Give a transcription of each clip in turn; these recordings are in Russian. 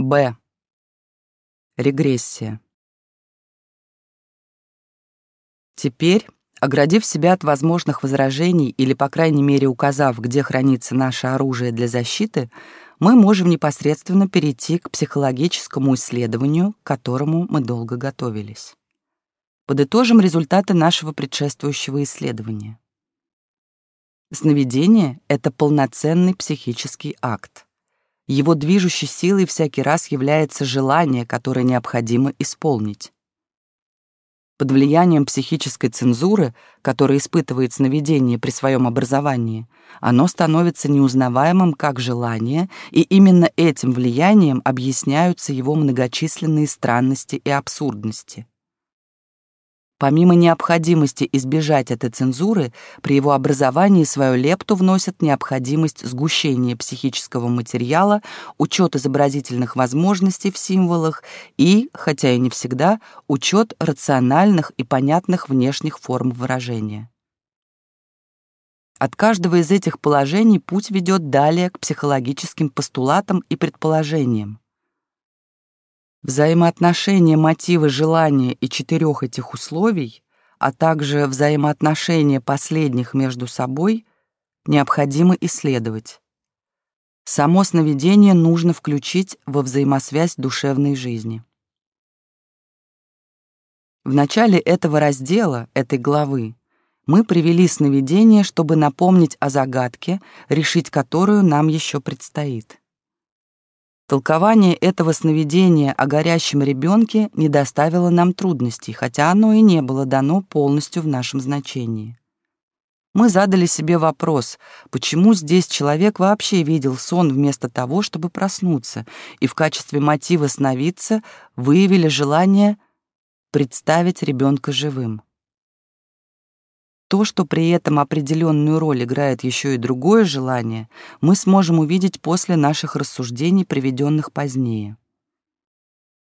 Б. Регрессия. Теперь, оградив себя от возможных возражений или, по крайней мере, указав, где хранится наше оружие для защиты, мы можем непосредственно перейти к психологическому исследованию, к которому мы долго готовились. Подытожим результаты нашего предшествующего исследования. Сновидение — это полноценный психический акт. Его движущей силой всякий раз является желание, которое необходимо исполнить. Под влиянием психической цензуры, которая испытывает сновидение при своем образовании, оно становится неузнаваемым как желание, и именно этим влиянием объясняются его многочисленные странности и абсурдности. Помимо необходимости избежать этой цензуры, при его образовании свою лепту вносит необходимость сгущения психического материала, учет изобразительных возможностей в символах и, хотя и не всегда, учет рациональных и понятных внешних форм выражения. От каждого из этих положений путь ведет далее к психологическим постулатам и предположениям. Взаимоотношения мотива желания и четырех этих условий, а также взаимоотношения последних между собой, необходимо исследовать. Само сновидение нужно включить во взаимосвязь душевной жизни. В начале этого раздела, этой главы, мы привели сновидение, чтобы напомнить о загадке, решить которую нам еще предстоит. Толкование этого сновидения о горящем ребенке не доставило нам трудностей, хотя оно и не было дано полностью в нашем значении. Мы задали себе вопрос, почему здесь человек вообще видел сон вместо того, чтобы проснуться, и в качестве мотива сновидца выявили желание представить ребенка живым. То, что при этом определенную роль играет еще и другое желание, мы сможем увидеть после наших рассуждений, приведенных позднее.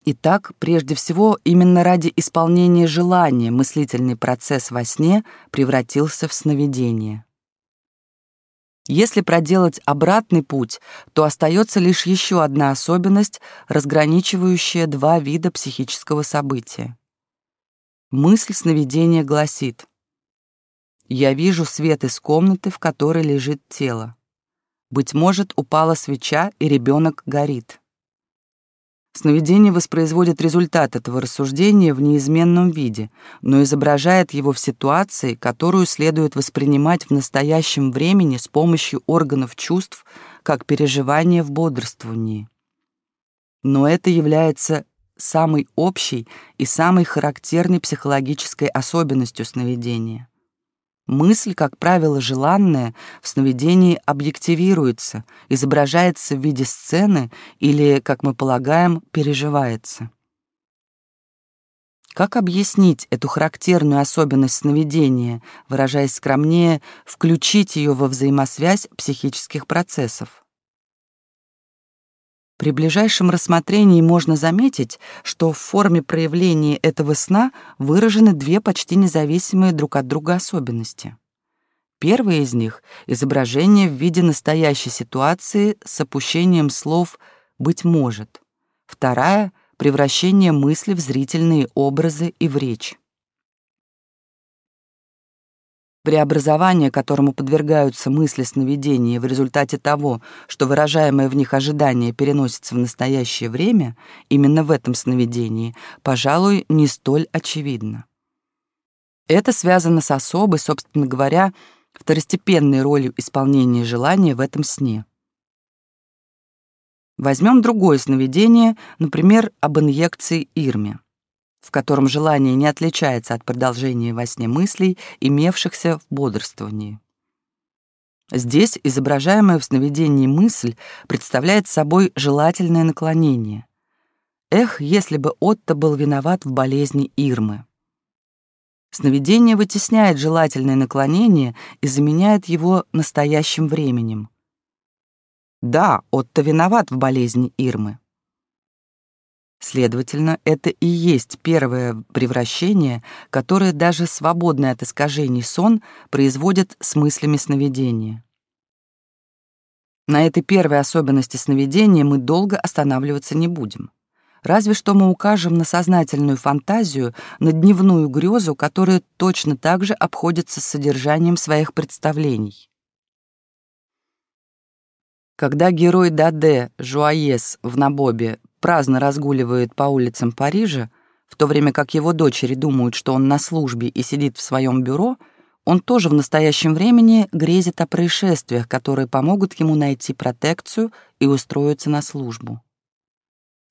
Итак, прежде всего, именно ради исполнения желания мыслительный процесс во сне превратился в сновидение. Если проделать обратный путь, то остается лишь еще одна особенность, разграничивающая два вида психического события. Мысль сновидения гласит я вижу свет из комнаты, в которой лежит тело. Быть может, упала свеча, и ребенок горит. Сновидение воспроизводит результат этого рассуждения в неизменном виде, но изображает его в ситуации, которую следует воспринимать в настоящем времени с помощью органов чувств, как переживание в бодрствовании. Но это является самой общей и самой характерной психологической особенностью сновидения. Мысль, как правило, желанная, в сновидении объективируется, изображается в виде сцены или, как мы полагаем, переживается. Как объяснить эту характерную особенность сновидения, выражаясь скромнее, включить ее во взаимосвязь психических процессов? При ближайшем рассмотрении можно заметить, что в форме проявления этого сна выражены две почти независимые друг от друга особенности. Первая из них — изображение в виде настоящей ситуации с опущением слов «быть может». Вторая — превращение мысли в зрительные образы и в речь. Преобразование, которому подвергаются мысли сновидения в результате того, что выражаемое в них ожидание переносится в настоящее время, именно в этом сновидении, пожалуй, не столь очевидно. Это связано с особой, собственно говоря, второстепенной ролью исполнения желания в этом сне. Возьмем другое сновидение, например, об инъекции Ирме в котором желание не отличается от продолжения во сне мыслей, имевшихся в бодрствовании. Здесь изображаемая в сновидении мысль представляет собой желательное наклонение. Эх, если бы Отто был виноват в болезни Ирмы. Сновидение вытесняет желательное наклонение и заменяет его настоящим временем. Да, Отто виноват в болезни Ирмы. Следовательно, это и есть первое превращение, которое даже свободный от искажений сон производит с мыслями сновидения. На этой первой особенности сновидения мы долго останавливаться не будем. Разве что мы укажем на сознательную фантазию, на дневную грезу, которая точно так же обходится с содержанием своих представлений. Когда герой Даде Жуаес в Набобе праздно разгуливает по улицам Парижа, в то время как его дочери думают, что он на службе и сидит в своем бюро, он тоже в настоящем времени грезит о происшествиях, которые помогут ему найти протекцию и устроиться на службу.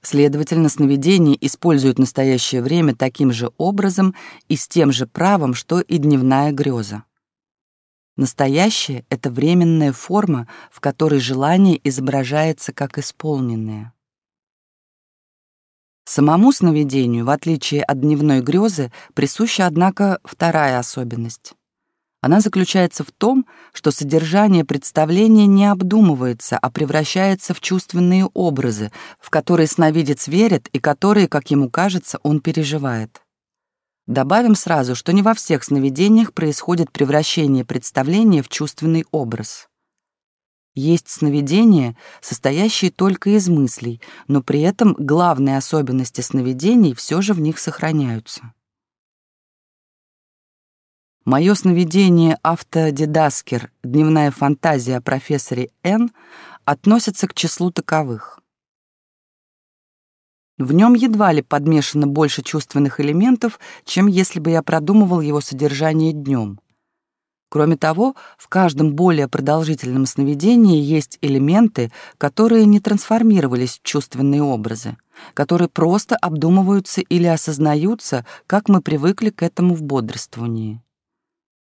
Следовательно, сновидение использует настоящее время таким же образом и с тем же правом, что и дневная греза. Настоящее — это временная форма, в которой желание изображается как исполненное. Самому сновидению, в отличие от дневной грезы, присуща, однако, вторая особенность. Она заключается в том, что содержание представления не обдумывается, а превращается в чувственные образы, в которые сновидец верит и которые, как ему кажется, он переживает. Добавим сразу, что не во всех сновидениях происходит превращение представления в чувственный образ. Есть сновидения, состоящие только из мыслей, но при этом главные особенности сновидений все же в них сохраняются. Мое сновидение «Автодидаскер. Дневная фантазия о профессоре Н» относится к числу таковых. В нем едва ли подмешано больше чувственных элементов, чем если бы я продумывал его содержание днем. Кроме того, в каждом более продолжительном сновидении есть элементы, которые не трансформировались в чувственные образы, которые просто обдумываются или осознаются, как мы привыкли к этому в бодрствовании.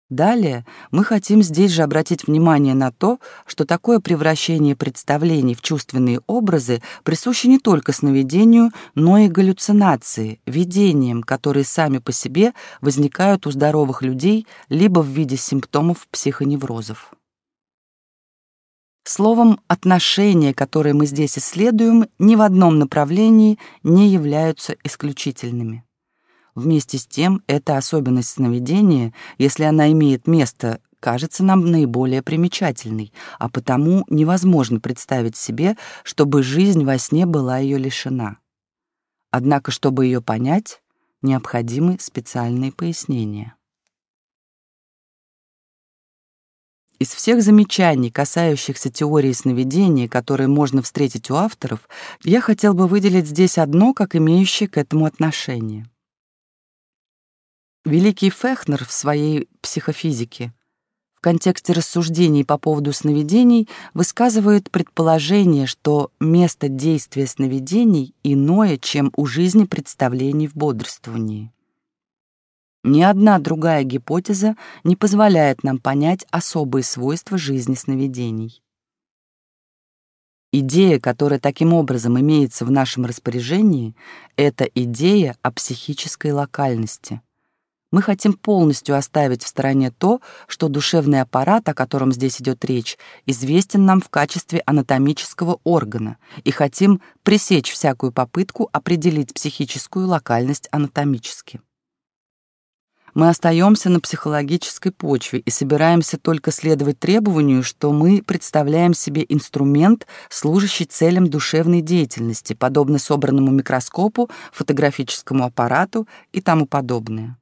Далее мы хотим здесь же обратить внимание на то, что такое превращение представлений в чувственные образы присуще не только сновидению, но и галлюцинации, видениям, которые сами по себе возникают у здоровых людей либо в виде симптомов психоневрозов. Словом, отношения, которые мы здесь исследуем, ни в одном направлении не являются исключительными. Вместе с тем, эта особенность сновидения, если она имеет место, кажется нам наиболее примечательной, а потому невозможно представить себе, чтобы жизнь во сне была ее лишена. Однако, чтобы ее понять, необходимы специальные пояснения. Из всех замечаний, касающихся теории сновидения, которые можно встретить у авторов, я хотел бы выделить здесь одно, как имеющее к этому отношение. Великий Фехнер в своей психофизике в контексте рассуждений по поводу сновидений высказывает предположение, что место действия сновидений иное, чем у жизни представлений в бодрствовании. Ни одна другая гипотеза не позволяет нам понять особые свойства жизни сновидений. Идея, которая таким образом имеется в нашем распоряжении, это идея о психической локальности мы хотим полностью оставить в стороне то, что душевный аппарат, о котором здесь идет речь, известен нам в качестве анатомического органа, и хотим пресечь всякую попытку определить психическую локальность анатомически. Мы остаемся на психологической почве и собираемся только следовать требованию, что мы представляем себе инструмент, служащий целям душевной деятельности, подобно собранному микроскопу, фотографическому аппарату и тому подобное.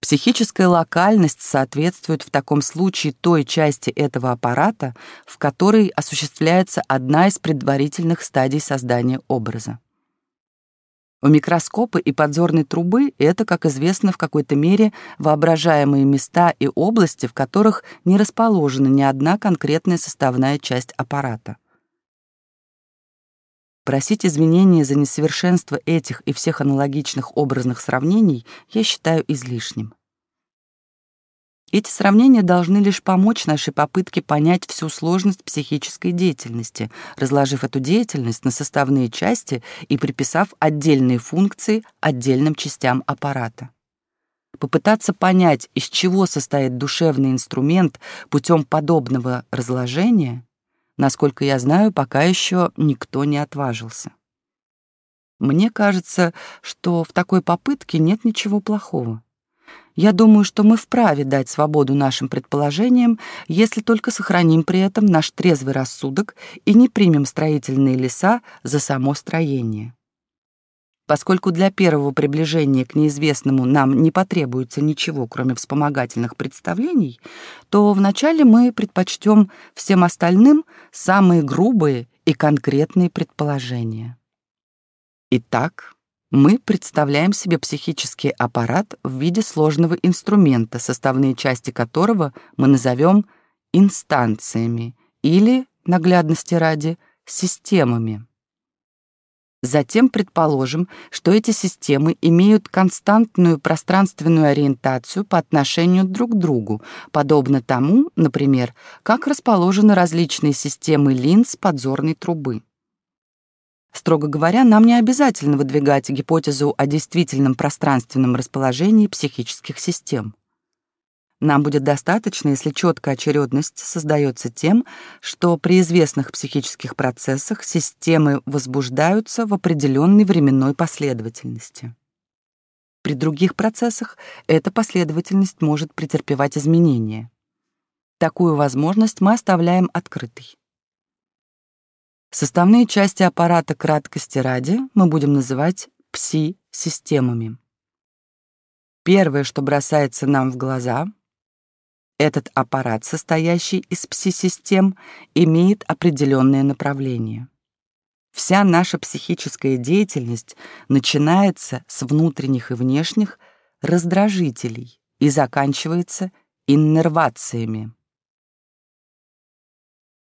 Психическая локальность соответствует в таком случае той части этого аппарата, в которой осуществляется одна из предварительных стадий создания образа. У микроскопа и подзорной трубы это, как известно, в какой-то мере воображаемые места и области, в которых не расположена ни одна конкретная составная часть аппарата. Просить извинения за несовершенство этих и всех аналогичных образных сравнений я считаю излишним. Эти сравнения должны лишь помочь нашей попытке понять всю сложность психической деятельности, разложив эту деятельность на составные части и приписав отдельные функции отдельным частям аппарата. Попытаться понять, из чего состоит душевный инструмент путем подобного разложения — Насколько я знаю, пока еще никто не отважился. Мне кажется, что в такой попытке нет ничего плохого. Я думаю, что мы вправе дать свободу нашим предположениям, если только сохраним при этом наш трезвый рассудок и не примем строительные леса за само строение. Поскольку для первого приближения к неизвестному нам не потребуется ничего, кроме вспомогательных представлений, то вначале мы предпочтем всем остальным самые грубые и конкретные предположения. Итак, мы представляем себе психический аппарат в виде сложного инструмента, составные части которого мы назовем инстанциями или, наглядности ради, системами. Затем предположим, что эти системы имеют константную пространственную ориентацию по отношению друг к другу, подобно тому, например, как расположены различные системы линз подзорной трубы. Строго говоря, нам не обязательно выдвигать гипотезу о действительном пространственном расположении психических систем. Нам будет достаточно, если четкая очередность создается тем, что при известных психических процессах системы возбуждаются в определенной временной последовательности. При других процессах эта последовательность может претерпевать изменения. Такую возможность мы оставляем открытой. Составные части аппарата краткости ради мы будем называть пси-системами. Первое, что бросается нам в глаза — этот аппарат, состоящий из пси-систем, имеет определенное направление. Вся наша психическая деятельность начинается с внутренних и внешних раздражителей и заканчивается иннервациями.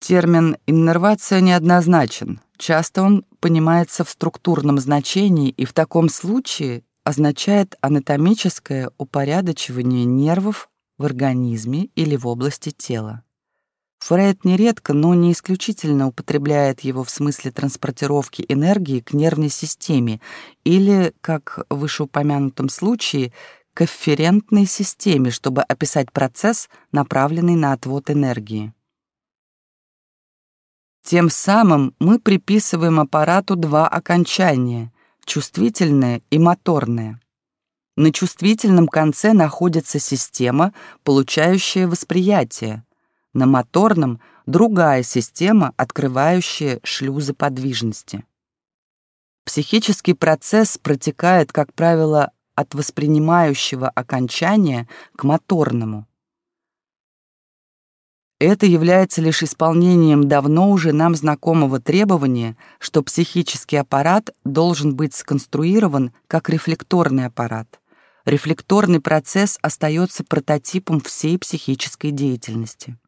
Термин «иннервация» неоднозначен. Часто он понимается в структурном значении и в таком случае означает анатомическое упорядочивание нервов в организме или в области тела. Фрейд нередко, но не исключительно употребляет его в смысле транспортировки энергии к нервной системе или, как в вышеупомянутом случае, к эфферентной системе, чтобы описать процесс, направленный на отвод энергии. Тем самым мы приписываем аппарату два окончания — чувствительное и моторное. На чувствительном конце находится система, получающая восприятие. На моторном — другая система, открывающая шлюзы подвижности. Психический процесс протекает, как правило, от воспринимающего окончания к моторному. Это является лишь исполнением давно уже нам знакомого требования, что психический аппарат должен быть сконструирован как рефлекторный аппарат рефлекторный процесс остается прототипом всей психической деятельности.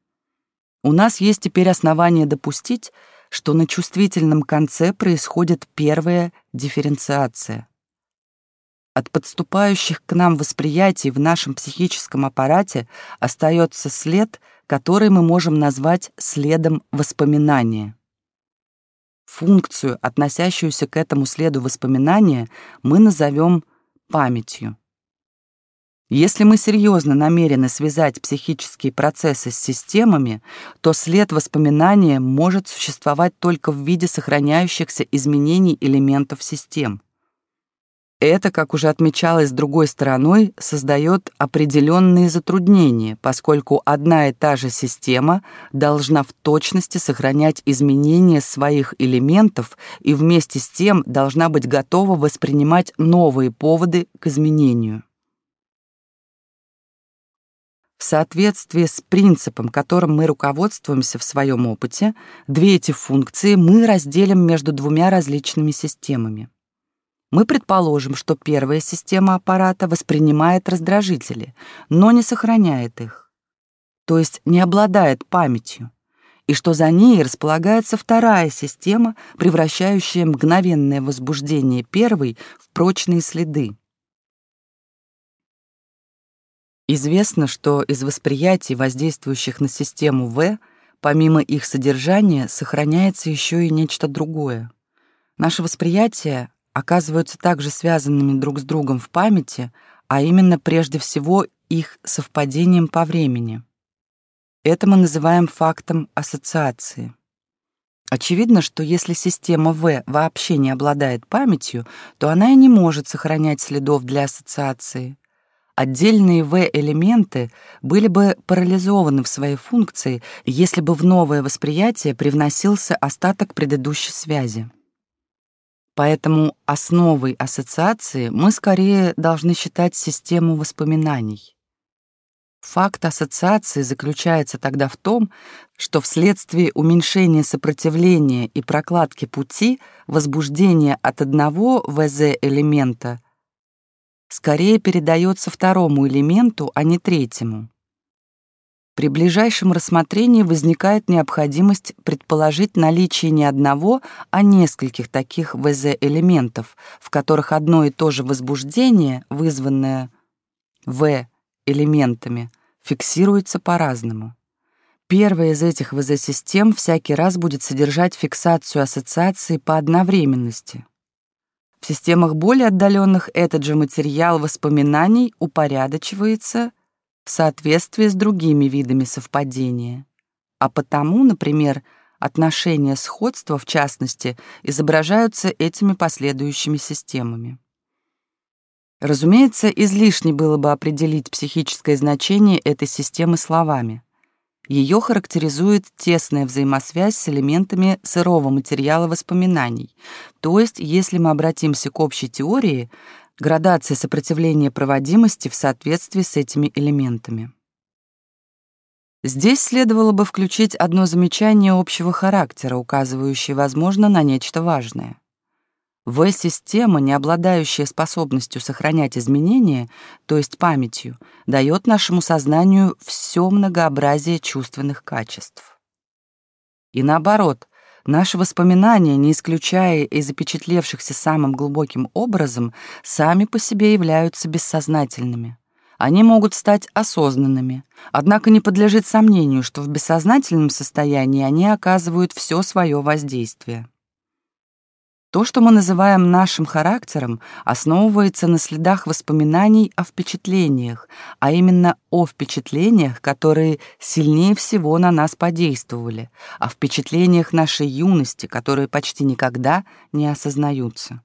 У нас есть теперь основания допустить, что на чувствительном конце происходит первая дифференциация. От подступающих к нам восприятий в нашем психическом аппарате остается след, который мы можем назвать следом воспоминания. Функцию, относящуюся к этому следу воспоминания, мы назовем памятью. Если мы серьезно намерены связать психические процессы с системами, то след воспоминания может существовать только в виде сохраняющихся изменений элементов систем. Это, как уже отмечалось другой стороной, создает определенные затруднения, поскольку одна и та же система должна в точности сохранять изменения своих элементов и вместе с тем должна быть готова воспринимать новые поводы к изменению. В соответствии с принципом, которым мы руководствуемся в своем опыте, две эти функции мы разделим между двумя различными системами. Мы предположим, что первая система аппарата воспринимает раздражители, но не сохраняет их, то есть не обладает памятью, и что за ней располагается вторая система, превращающая мгновенное возбуждение первой в прочные следы. Известно, что из восприятий, воздействующих на систему В, помимо их содержания, сохраняется еще и нечто другое. Наши восприятия оказываются также связанными друг с другом в памяти, а именно прежде всего их совпадением по времени. Это мы называем фактом ассоциации. Очевидно, что если система В вообще не обладает памятью, то она и не может сохранять следов для ассоциации. Отдельные В-элементы были бы парализованы в своей функции, если бы в новое восприятие привносился остаток предыдущей связи. Поэтому основой ассоциации мы скорее должны считать систему воспоминаний. Факт ассоциации заключается тогда в том, что вследствие уменьшения сопротивления и прокладки пути возбуждение от одного ВЗ-элемента скорее передается второму элементу, а не третьему. При ближайшем рассмотрении возникает необходимость предположить наличие не одного, а нескольких таких ВЗ-элементов, в которых одно и то же возбуждение, вызванное В-элементами, фиксируется по-разному. Первая из этих ВЗ-систем всякий раз будет содержать фиксацию ассоциации по одновременности. В системах более отдаленных этот же материал воспоминаний упорядочивается в соответствии с другими видами совпадения. А потому, например, отношения сходства, в частности, изображаются этими последующими системами. Разумеется, излишне было бы определить психическое значение этой системы словами. Ее характеризует тесная взаимосвязь с элементами сырого материала воспоминаний, то есть, если мы обратимся к общей теории, градация сопротивления проводимости в соответствии с этими элементами. Здесь следовало бы включить одно замечание общего характера, указывающее, возможно, на нечто важное. В-система, не обладающая способностью сохранять изменения, то есть памятью, дает нашему сознанию все многообразие чувственных качеств. И наоборот, Наши воспоминания, не исключая и запечатлевшихся самым глубоким образом, сами по себе являются бессознательными. Они могут стать осознанными, однако не подлежит сомнению, что в бессознательном состоянии они оказывают все свое воздействие. То, что мы называем нашим характером, основывается на следах воспоминаний о впечатлениях, а именно о впечатлениях, которые сильнее всего на нас подействовали, о впечатлениях нашей юности, которые почти никогда не осознаются.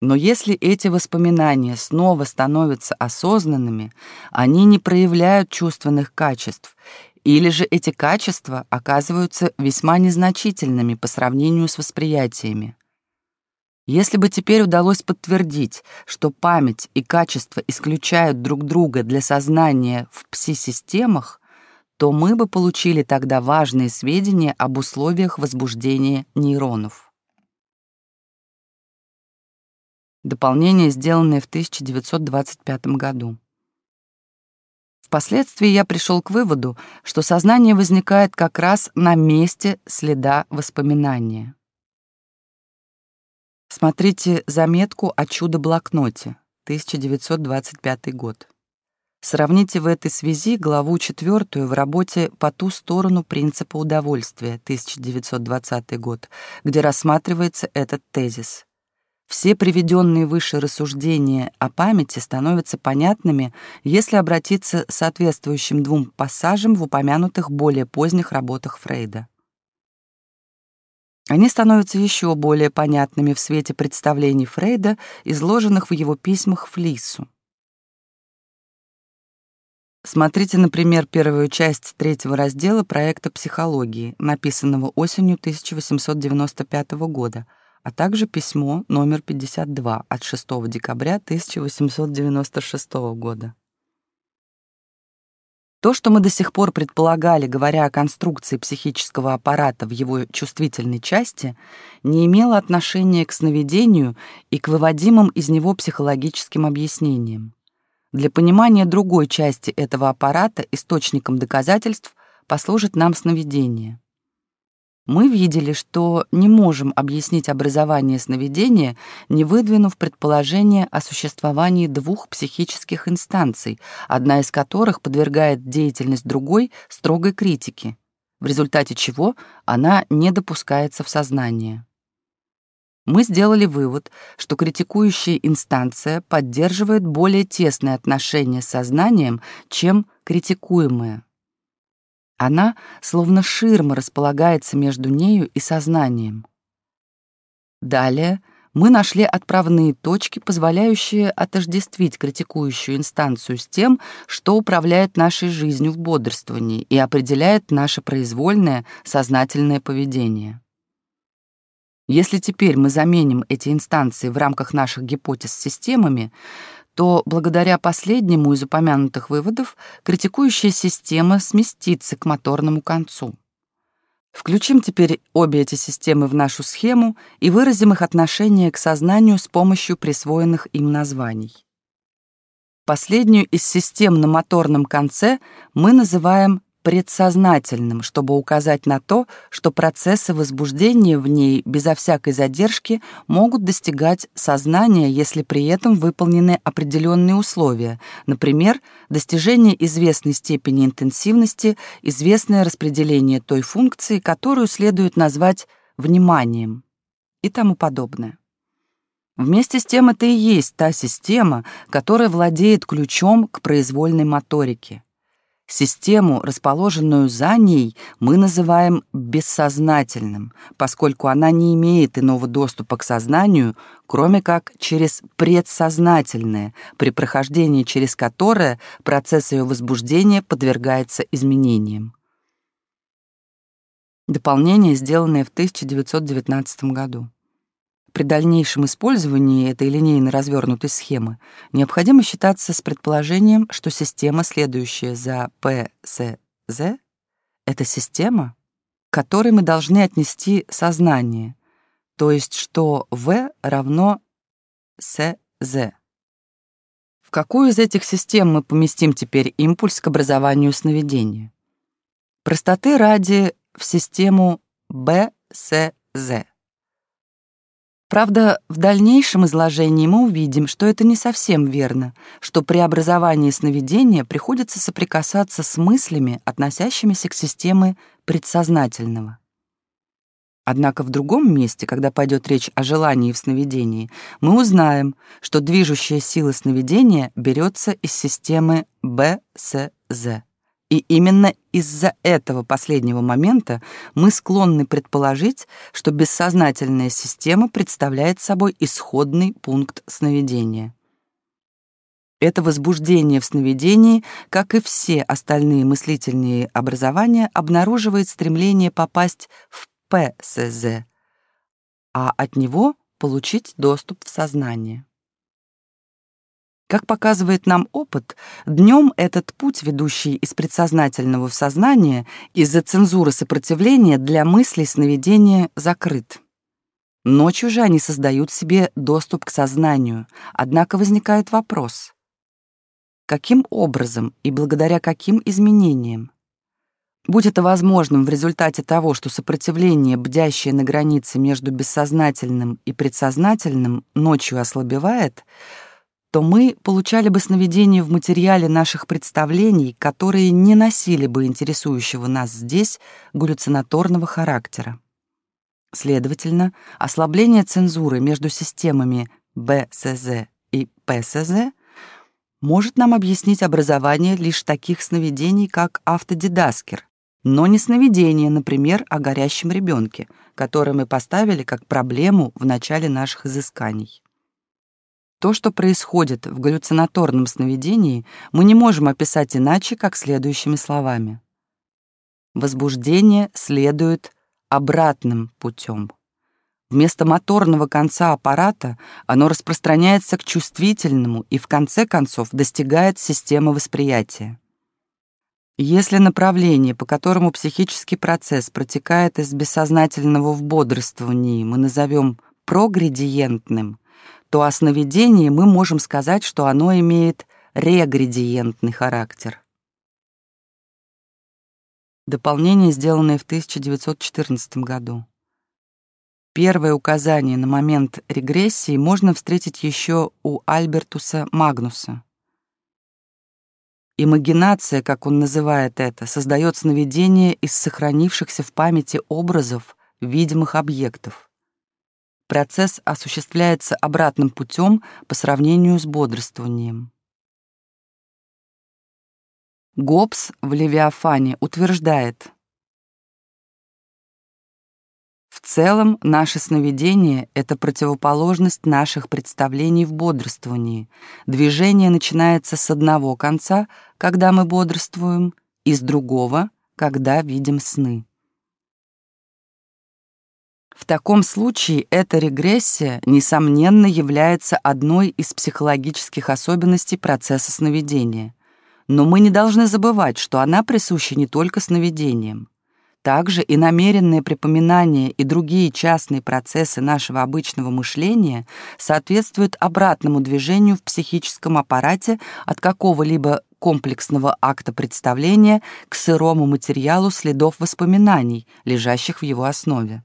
Но если эти воспоминания снова становятся осознанными, они не проявляют чувственных качеств, или же эти качества оказываются весьма незначительными по сравнению с восприятиями. Если бы теперь удалось подтвердить, что память и качество исключают друг друга для сознания в пси-системах, то мы бы получили тогда важные сведения об условиях возбуждения нейронов. Дополнение, сделанное в 1925 году. Впоследствии я пришел к выводу, что сознание возникает как раз на месте следа воспоминания. Смотрите заметку о чудо-блокноте, 1925 год. Сравните в этой связи главу четвертую в работе «По ту сторону принципа удовольствия» 1920 год, где рассматривается этот тезис. Все приведенные выше рассуждения о памяти становятся понятными, если обратиться соответствующим двум пассажам в упомянутых более поздних работах Фрейда. Они становятся еще более понятными в свете представлений Фрейда, изложенных в его письмах Флису. Смотрите, например, первую часть третьего раздела проекта «Психологии», написанного осенью 1895 года, а также письмо номер 52 от 6 декабря 1896 года. То, что мы до сих пор предполагали, говоря о конструкции психического аппарата в его чувствительной части, не имело отношения к сновидению и к выводимым из него психологическим объяснениям. Для понимания другой части этого аппарата источником доказательств послужит нам сновидение. Мы видели, что не можем объяснить образование сновидения, не выдвинув предположение о существовании двух психических инстанций, одна из которых подвергает деятельность другой строгой критике, в результате чего она не допускается в сознание. Мы сделали вывод, что критикующая инстанция поддерживает более тесные отношения с сознанием, чем критикуемая. Она, словно ширма, располагается между нею и сознанием. Далее мы нашли отправные точки, позволяющие отождествить критикующую инстанцию с тем, что управляет нашей жизнью в бодрствовании и определяет наше произвольное, сознательное поведение. Если теперь мы заменим эти инстанции в рамках наших гипотез системами, то благодаря последнему из упомянутых выводов критикующая система сместится к моторному концу. Включим теперь обе эти системы в нашу схему и выразим их отношение к сознанию с помощью присвоенных им названий. Последнюю из систем на моторном конце мы называем предсознательным, чтобы указать на то, что процессы возбуждения в ней безо всякой задержки могут достигать сознания, если при этом выполнены определенные условия, например, достижение известной степени интенсивности, известное распределение той функции, которую следует назвать вниманием и тому подобное. Вместе с тем это и есть та система, которая владеет ключом к произвольной моторике. Систему, расположенную за ней, мы называем бессознательным, поскольку она не имеет иного доступа к сознанию, кроме как через предсознательное, при прохождении через которое процесс ее возбуждения подвергается изменениям. Дополнение, сделанное в 1919 году. При дальнейшем использовании этой линейно развернутой схемы необходимо считаться с предположением, что система, следующая за PSZ, это система, к которой мы должны отнести сознание, то есть что V равно SZ. В какую из этих систем мы поместим теперь импульс к образованию сновидения? Простоты ради в систему BSZ. Правда, в дальнейшем изложении мы увидим, что это не совсем верно, что при образовании сновидения приходится соприкасаться с мыслями, относящимися к системе предсознательного. Однако в другом месте, когда пойдет речь о желании в сновидении, мы узнаем, что движущая сила сновидения берется из системы БСЗ. И именно из-за этого последнего момента мы склонны предположить, что бессознательная система представляет собой исходный пункт сновидения. Это возбуждение в сновидении, как и все остальные мыслительные образования, обнаруживает стремление попасть в ПСЗ, а от него получить доступ в сознание. Как показывает нам опыт, днем этот путь, ведущий из предсознательного в сознание, из-за цензуры сопротивления для мыслей сновидения закрыт. Ночью же они создают себе доступ к сознанию, однако возникает вопрос. Каким образом и благодаря каким изменениям? Будь это возможным в результате того, что сопротивление, бдящее на границе между бессознательным и предсознательным, ночью ослабевает — то мы получали бы сновидения в материале наших представлений, которые не носили бы интересующего нас здесь галлюцинаторного характера. Следовательно, ослабление цензуры между системами БСЗ и ПСЗ может нам объяснить образование лишь таких сновидений, как автодидаскер, но не сновидение, например, о горящем ребенке, которое мы поставили как проблему в начале наших изысканий. То, что происходит в галлюцинаторном сновидении, мы не можем описать иначе, как следующими словами. Возбуждение следует обратным путем. Вместо моторного конца аппарата оно распространяется к чувствительному и в конце концов достигает системы восприятия. Если направление, по которому психический процесс протекает из бессознательного в бодрствовании, мы назовем прогредиентным, то о сновидении мы можем сказать, что оно имеет регредиентный характер. Дополнение, сделанное в 1914 году. Первое указание на момент регрессии можно встретить еще у Альбертуса Магнуса. Имагинация, как он называет это, создает сновидение из сохранившихся в памяти образов видимых объектов. Процесс осуществляется обратным путем по сравнению с бодрствованием. Гоббс в «Левиафане» утверждает, В целом, наше сновидение — это противоположность наших представлений в бодрствовании. Движение начинается с одного конца, когда мы бодрствуем, и с другого, когда видим сны. В таком случае эта регрессия, несомненно, является одной из психологических особенностей процесса сновидения. Но мы не должны забывать, что она присуща не только сновидениям. Также и намеренное припоминание и другие частные процессы нашего обычного мышления соответствуют обратному движению в психическом аппарате от какого-либо комплексного акта представления к сырому материалу следов воспоминаний, лежащих в его основе.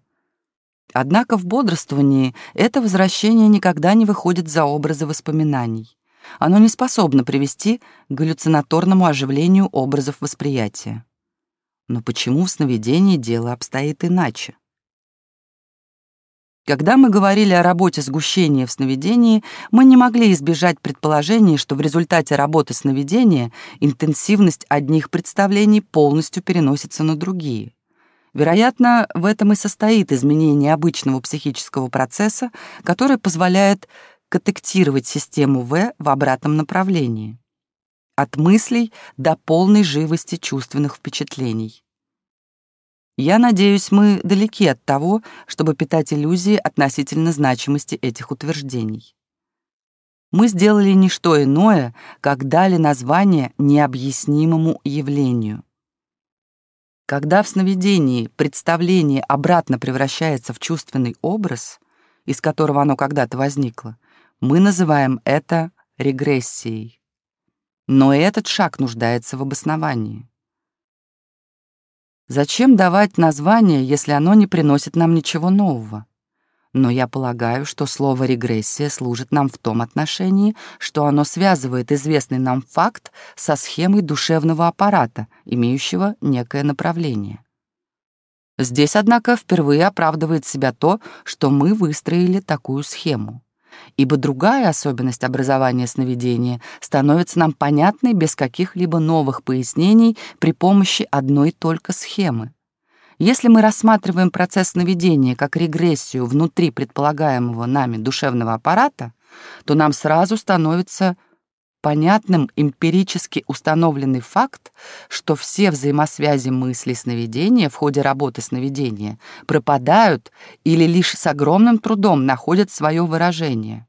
Однако в бодрствовании это возвращение никогда не выходит за образы воспоминаний. Оно не способно привести к галлюцинаторному оживлению образов восприятия. Но почему в сновидении дело обстоит иначе? Когда мы говорили о работе сгущения в сновидении, мы не могли избежать предположения, что в результате работы сновидения интенсивность одних представлений полностью переносится на другие. Вероятно, в этом и состоит изменение обычного психического процесса, который позволяет котектировать систему В в обратном направлении от мыслей до полной живости чувственных впечатлений. Я надеюсь, мы далеки от того, чтобы питать иллюзии относительно значимости этих утверждений. Мы сделали не что иное, как дали название необъяснимому явлению. Когда в сновидении представление обратно превращается в чувственный образ, из которого оно когда-то возникло, мы называем это регрессией. Но этот шаг нуждается в обосновании. Зачем давать название, если оно не приносит нам ничего нового? Но я полагаю, что слово «регрессия» служит нам в том отношении, что оно связывает известный нам факт со схемой душевного аппарата, имеющего некое направление. Здесь, однако, впервые оправдывает себя то, что мы выстроили такую схему ибо другая особенность образования сновидения становится нам понятной без каких-либо новых пояснений при помощи одной только схемы. Если мы рассматриваем процесс сновидения как регрессию внутри предполагаемого нами душевного аппарата, то нам сразу становится понятным эмпирически установленный факт, что все взаимосвязи мысли сновидения в ходе работы сновидения пропадают или лишь с огромным трудом находят свое выражение.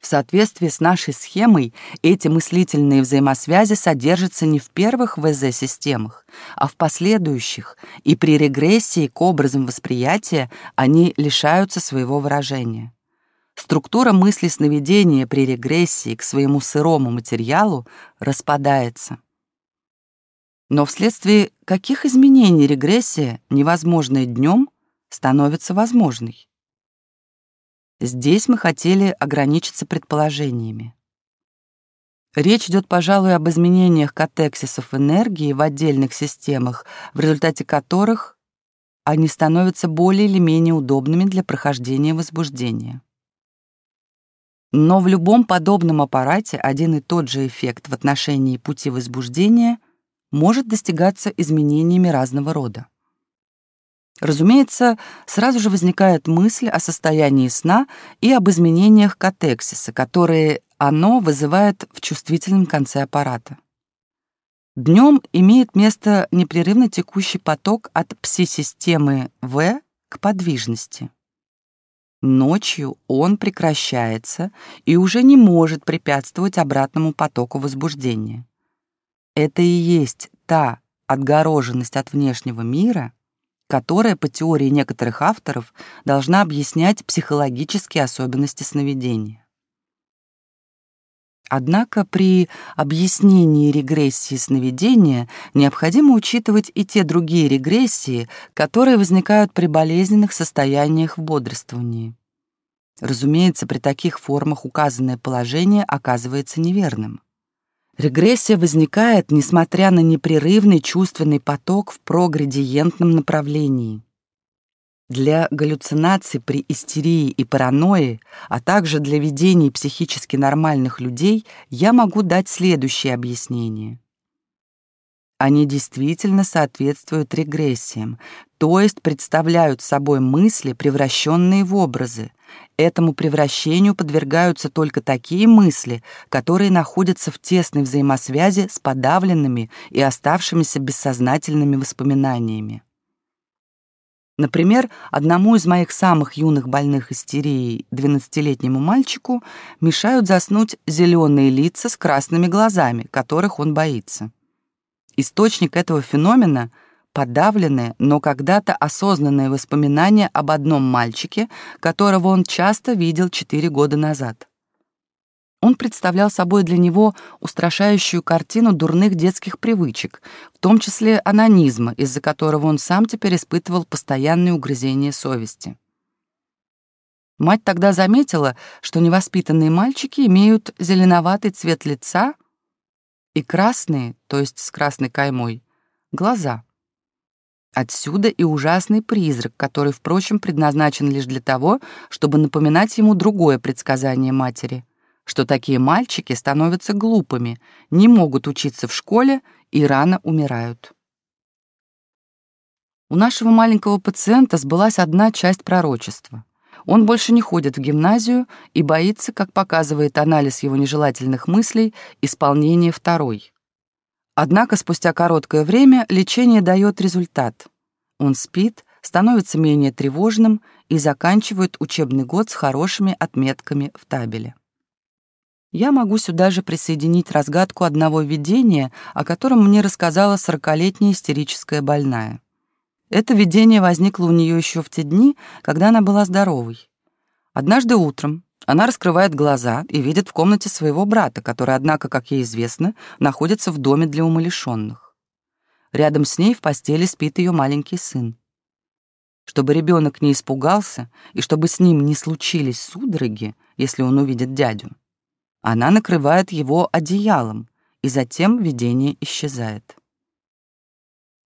В соответствии с нашей схемой эти мыслительные взаимосвязи содержатся не в первых ВЗ-системах, а в последующих, и при регрессии к образам восприятия они лишаются своего выражения. Структура мысли сновидения при регрессии к своему сырому материалу распадается. Но вследствие каких изменений регрессия, невозможная днем, становится возможной? Здесь мы хотели ограничиться предположениями. Речь идет, пожалуй, об изменениях катексисов энергии в отдельных системах, в результате которых они становятся более или менее удобными для прохождения возбуждения. Но в любом подобном аппарате один и тот же эффект в отношении пути возбуждения может достигаться изменениями разного рода. Разумеется, сразу же возникает мысль о состоянии сна и об изменениях катексиса, которые оно вызывает в чувствительном конце аппарата. Днем имеет место непрерывно текущий поток от пси-системы В к подвижности. Ночью он прекращается и уже не может препятствовать обратному потоку возбуждения. Это и есть та отгороженность от внешнего мира, которая, по теории некоторых авторов, должна объяснять психологические особенности сновидения. Однако при объяснении регрессии сновидения необходимо учитывать и те другие регрессии, которые возникают при болезненных состояниях в бодрствовании. Разумеется, при таких формах указанное положение оказывается неверным. Регрессия возникает, несмотря на непрерывный чувственный поток в проградиентном направлении. Для галлюцинаций при истерии и паранойи, а также для видений психически нормальных людей я могу дать следующее объяснение. Они действительно соответствуют регрессиям, то есть представляют собой мысли, превращенные в образы. Этому превращению подвергаются только такие мысли, которые находятся в тесной взаимосвязи с подавленными и оставшимися бессознательными воспоминаниями. Например, одному из моих самых юных больных истерией, 12-летнему мальчику, мешают заснуть зеленые лица с красными глазами, которых он боится. Источник этого феномена — подавленные, но когда-то осознанные воспоминания об одном мальчике, которого он часто видел четыре года назад. Он представлял собой для него устрашающую картину дурных детских привычек, в том числе анонизма, из-за которого он сам теперь испытывал постоянные угрызения совести. Мать тогда заметила, что невоспитанные мальчики имеют зеленоватый цвет лица — и красные, то есть с красной каймой, глаза. Отсюда и ужасный призрак, который, впрочем, предназначен лишь для того, чтобы напоминать ему другое предсказание матери, что такие мальчики становятся глупыми, не могут учиться в школе и рано умирают. У нашего маленького пациента сбылась одна часть пророчества. Он больше не ходит в гимназию и боится, как показывает анализ его нежелательных мыслей, исполнения второй. Однако спустя короткое время лечение дает результат. Он спит, становится менее тревожным и заканчивает учебный год с хорошими отметками в табеле. Я могу сюда же присоединить разгадку одного видения, о котором мне рассказала сорокалетняя истерическая больная. Это видение возникло у нее еще в те дни, когда она была здоровой. Однажды утром она раскрывает глаза и видит в комнате своего брата, который, однако, как ей известно, находится в доме для умалишенных. Рядом с ней в постели спит ее маленький сын. Чтобы ребенок не испугался и чтобы с ним не случились судороги, если он увидит дядю, она накрывает его одеялом, и затем видение исчезает.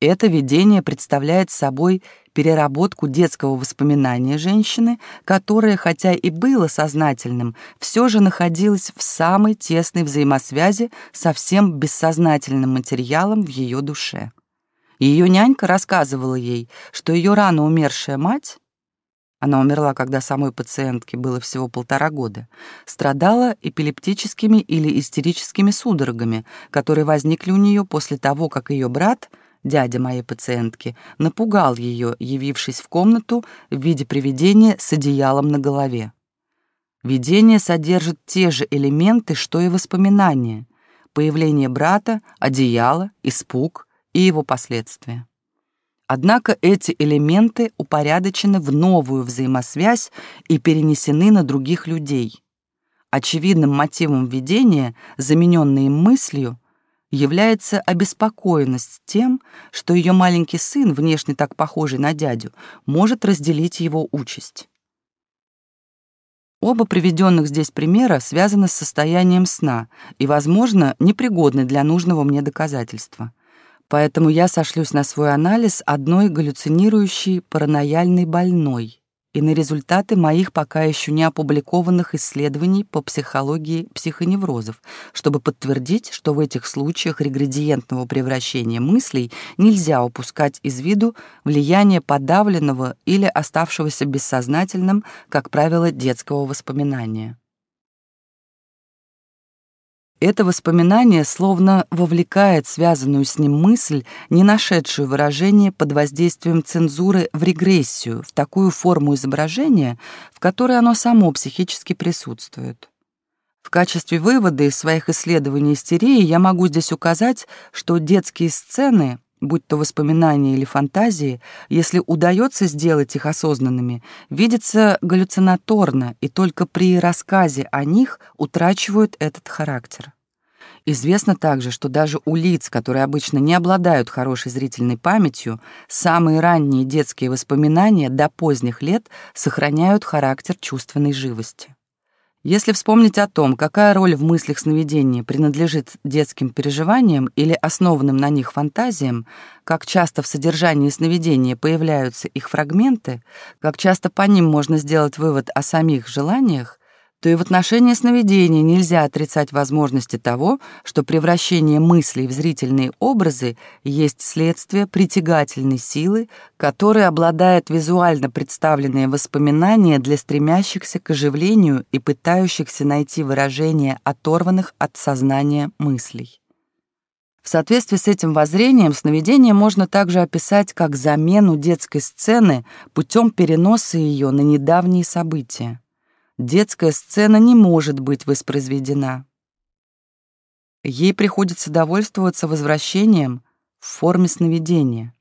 Это видение представляет собой переработку детского воспоминания женщины, которое, хотя и было сознательным, все же находилось в самой тесной взаимосвязи со всем бессознательным материалом в ее душе. Ее нянька рассказывала ей, что ее рано умершая мать она умерла, когда самой пациентке было всего полтора года, страдала эпилептическими или истерическими судорогами, которые возникли у нее после того, как ее брат — дядя моей пациентки, напугал ее, явившись в комнату в виде привидения с одеялом на голове. Видение содержит те же элементы, что и воспоминания. Появление брата, одеяло, испуг и его последствия. Однако эти элементы упорядочены в новую взаимосвязь и перенесены на других людей. Очевидным мотивом видения, замененной им мыслью, является обеспокоенность тем, что ее маленький сын, внешне так похожий на дядю, может разделить его участь. Оба приведенных здесь примера связаны с состоянием сна и, возможно, непригодны для нужного мне доказательства. Поэтому я сошлюсь на свой анализ одной галлюцинирующей паранояльной больной — и на результаты моих пока еще не опубликованных исследований по психологии психоневрозов, чтобы подтвердить, что в этих случаях реградиентного превращения мыслей нельзя упускать из виду влияние подавленного или оставшегося бессознательным, как правило, детского воспоминания. Это воспоминание словно вовлекает связанную с ним мысль, не нашедшую выражение под воздействием цензуры в регрессию, в такую форму изображения, в которой оно само психически присутствует. В качестве вывода из своих исследований истерии я могу здесь указать, что детские сцены, будь то воспоминания или фантазии, если удается сделать их осознанными, видятся галлюцинаторно и только при рассказе о них утрачивают этот характер. Известно также, что даже у лиц, которые обычно не обладают хорошей зрительной памятью, самые ранние детские воспоминания до поздних лет сохраняют характер чувственной живости. Если вспомнить о том, какая роль в мыслях сновидения принадлежит детским переживаниям или основанным на них фантазиям, как часто в содержании сновидения появляются их фрагменты, как часто по ним можно сделать вывод о самих желаниях, то и в отношении сновидения нельзя отрицать возможности того, что превращение мыслей в зрительные образы есть следствие притягательной силы, которой обладает визуально представленные воспоминания для стремящихся к оживлению и пытающихся найти выражение оторванных от сознания мыслей. В соответствии с этим воззрением сновидение можно также описать как замену детской сцены путем переноса ее на недавние события детская сцена не может быть воспроизведена. Ей приходится довольствоваться возвращением в форме сновидения.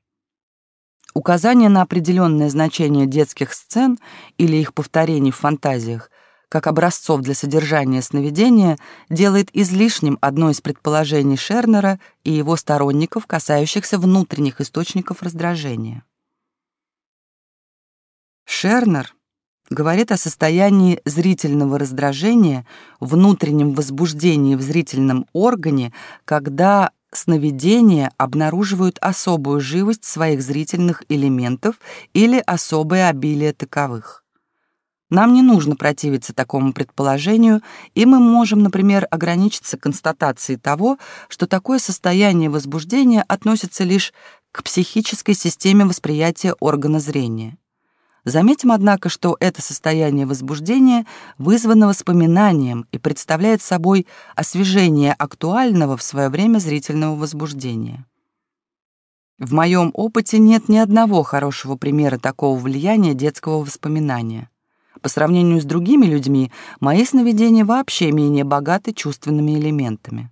Указание на определенное значение детских сцен или их повторений в фантазиях как образцов для содержания сновидения делает излишним одно из предположений Шернера и его сторонников, касающихся внутренних источников раздражения. Шернер говорит о состоянии зрительного раздражения, внутреннем возбуждении в зрительном органе, когда сновидения обнаруживают особую живость своих зрительных элементов или особое обилие таковых. Нам не нужно противиться такому предположению, и мы можем, например, ограничиться констатацией того, что такое состояние возбуждения относится лишь к психической системе восприятия органа зрения. Заметим, однако, что это состояние возбуждения вызвано воспоминанием и представляет собой освежение актуального в свое время зрительного возбуждения. В моем опыте нет ни одного хорошего примера такого влияния детского воспоминания. По сравнению с другими людьми, мои сновидения вообще менее богаты чувственными элементами.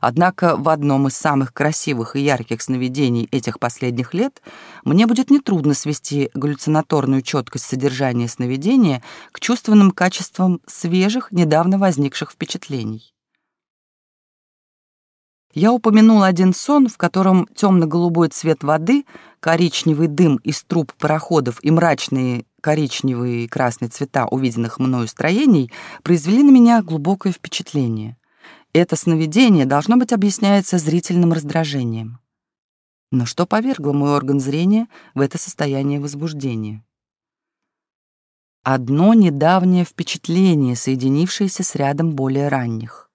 Однако в одном из самых красивых и ярких сновидений этих последних лет мне будет нетрудно свести галлюцинаторную четкость содержания сновидения к чувственным качествам свежих, недавно возникших впечатлений. Я упомянул один сон, в котором темно-голубой цвет воды, коричневый дым из труб пароходов и мрачные коричневые и красные цвета увиденных мною строений произвели на меня глубокое впечатление. Это сновидение должно быть объясняется зрительным раздражением. Но что повергло мой орган зрения в это состояние возбуждения? Одно недавнее впечатление, соединившееся с рядом более ранних.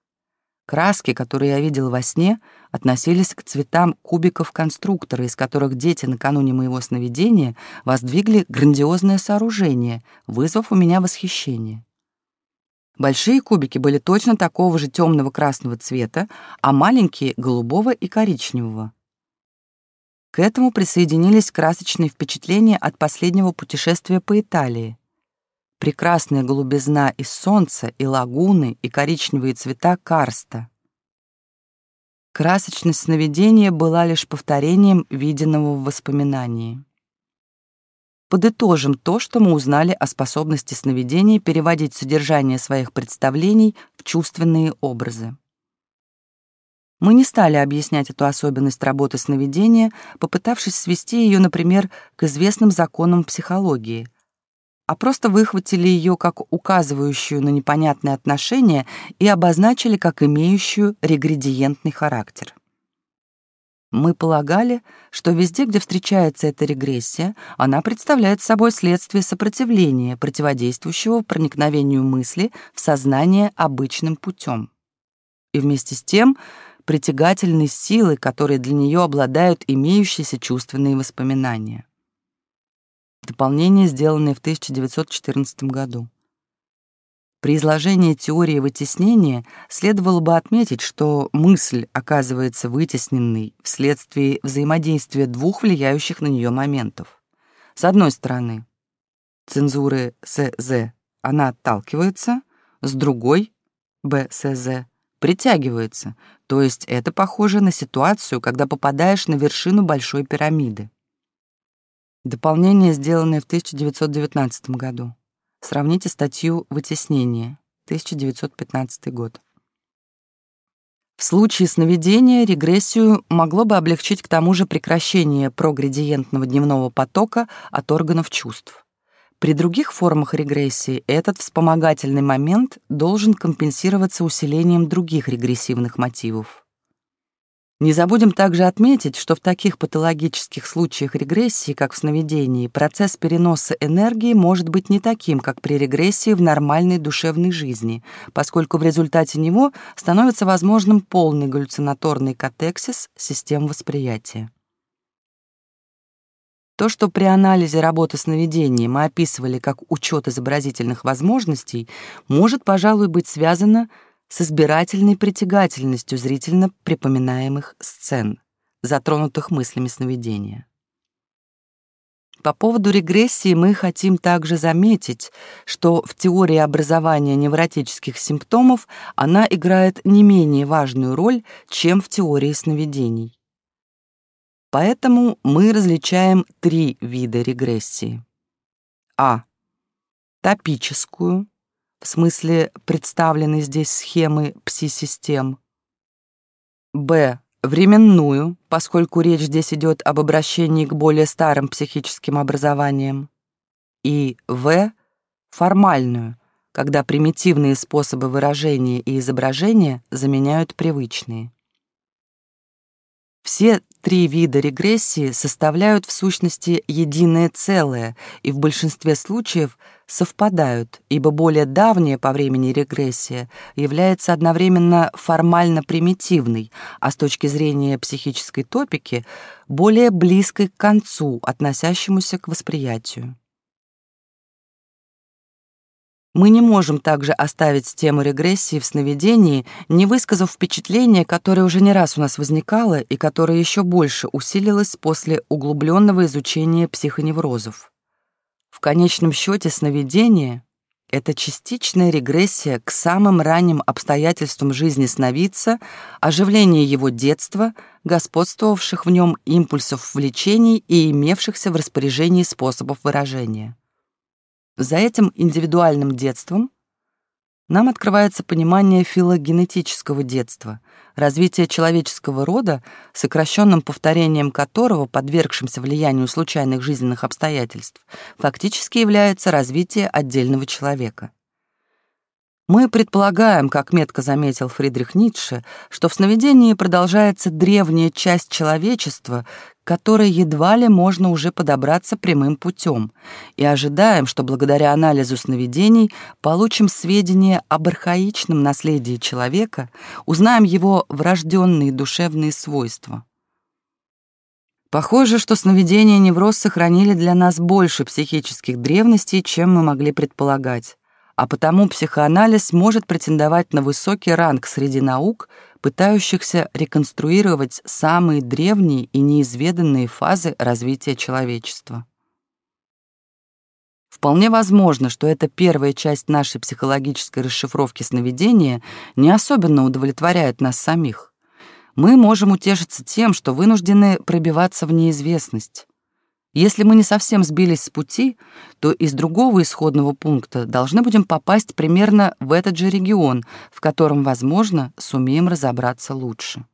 Краски, которые я видел во сне, относились к цветам кубиков конструктора, из которых дети накануне моего сновидения воздвигли грандиозное сооружение, вызвав у меня восхищение. Большие кубики были точно такого же темного красного цвета, а маленькие — голубого и коричневого. К этому присоединились красочные впечатления от последнего путешествия по Италии. Прекрасная голубизна из солнца и лагуны и коричневые цвета карста. Красочность сновидения была лишь повторением виденного в воспоминании подытожим то, что мы узнали о способности сновидения переводить содержание своих представлений в чувственные образы. Мы не стали объяснять эту особенность работы сновидения, попытавшись свести ее, например, к известным законам психологии, а просто выхватили ее как указывающую на непонятные отношения и обозначили как имеющую регредиентный характер. Мы полагали, что везде, где встречается эта регрессия, она представляет собой следствие сопротивления, противодействующего проникновению мысли в сознание обычным путем. И вместе с тем притягательной силы, которые для нее обладают имеющиеся чувственные воспоминания. Дополнение, сделанное в 1914 году. При изложении теории вытеснения следовало бы отметить, что мысль оказывается вытесненной вследствие взаимодействия двух влияющих на нее моментов. С одной стороны, цензуры СЗ она отталкивается, с другой, БСЗ, притягивается, то есть это похоже на ситуацию, когда попадаешь на вершину Большой пирамиды. Дополнение, сделанное в 1919 году. Сравните статью «Вытеснение», 1915 год. В случае сновидения регрессию могло бы облегчить к тому же прекращение прогредиентного дневного потока от органов чувств. При других формах регрессии этот вспомогательный момент должен компенсироваться усилением других регрессивных мотивов. Не забудем также отметить, что в таких патологических случаях регрессии, как в сновидении, процесс переноса энергии может быть не таким, как при регрессии в нормальной душевной жизни, поскольку в результате него становится возможным полный галлюцинаторный катексис систем восприятия. То, что при анализе работы сновидений мы описывали как учет изобразительных возможностей, может, пожалуй, быть связано с с избирательной притягательностью зрительно припоминаемых сцен, затронутых мыслями сновидения. По поводу регрессии мы хотим также заметить, что в теории образования невротических симптомов она играет не менее важную роль, чем в теории сновидений. Поэтому мы различаем три вида регрессии. А. Топическую, в смысле представленной здесь схемы пси-систем. Б. Временную, поскольку речь здесь идет об обращении к более старым психическим образованиям. И В. Формальную, когда примитивные способы выражения и изображения заменяют привычные. Все три вида регрессии составляют в сущности единое целое и в большинстве случаев совпадают, ибо более давняя по времени регрессия является одновременно формально примитивной, а с точки зрения психической топики более близкой к концу, относящемуся к восприятию. Мы не можем также оставить тему регрессии в сновидении, не высказав впечатление, которое уже не раз у нас возникало и которое еще больше усилилось после углубленного изучения психоневрозов. В конечном счете сновидение — это частичная регрессия к самым ранним обстоятельствам жизни сновидца, оживление его детства, господствовавших в нем импульсов влечений и имевшихся в распоряжении способов выражения. За этим индивидуальным детством нам открывается понимание филогенетического детства, развитие человеческого рода, сокращенным повторением которого, подвергшимся влиянию случайных жизненных обстоятельств, фактически является развитие отдельного человека. Мы предполагаем, как метко заметил Фридрих Ницше, что в сновидении продолжается древняя часть человечества, к которой едва ли можно уже подобраться прямым путем, и ожидаем, что благодаря анализу сновидений получим сведения об архаичном наследии человека, узнаем его врожденные душевные свойства. Похоже, что сновидения невроз сохранили для нас больше психических древностей, чем мы могли предполагать а потому психоанализ может претендовать на высокий ранг среди наук, пытающихся реконструировать самые древние и неизведанные фазы развития человечества. Вполне возможно, что эта первая часть нашей психологической расшифровки сновидения не особенно удовлетворяет нас самих. Мы можем утешиться тем, что вынуждены пробиваться в неизвестность. Если мы не совсем сбились с пути, то из другого исходного пункта должны будем попасть примерно в этот же регион, в котором, возможно, сумеем разобраться лучше.